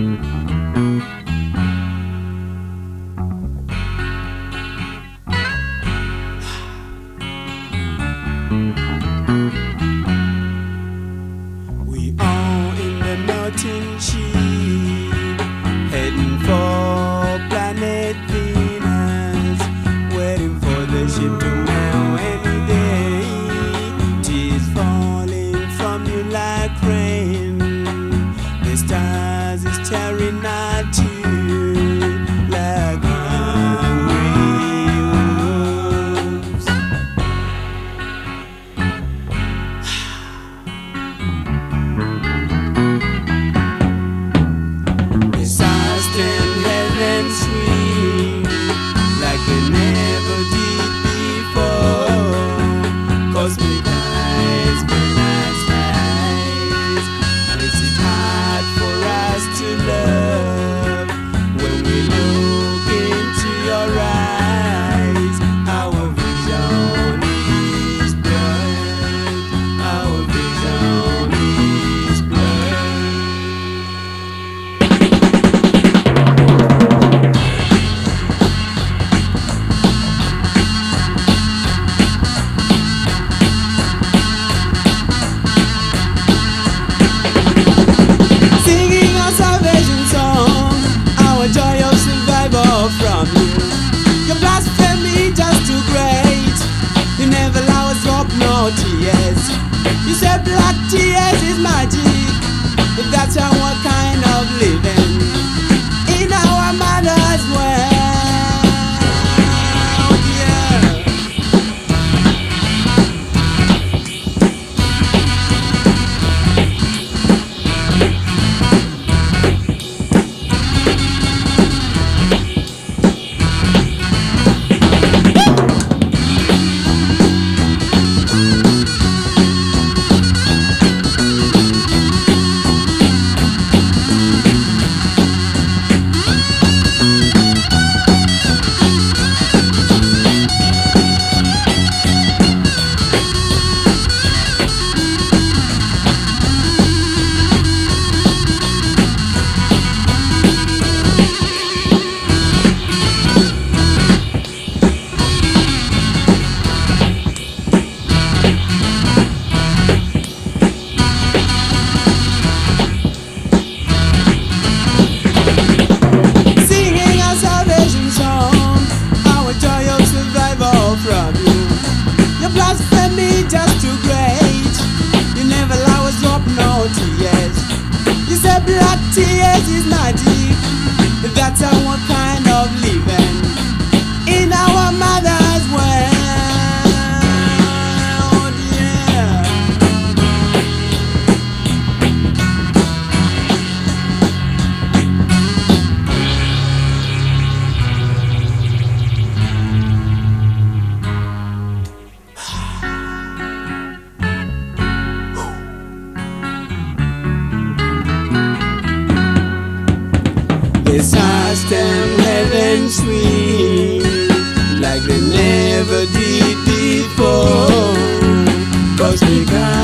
We all in the melting Black tears is not deep. That's how one never did before. Cause they got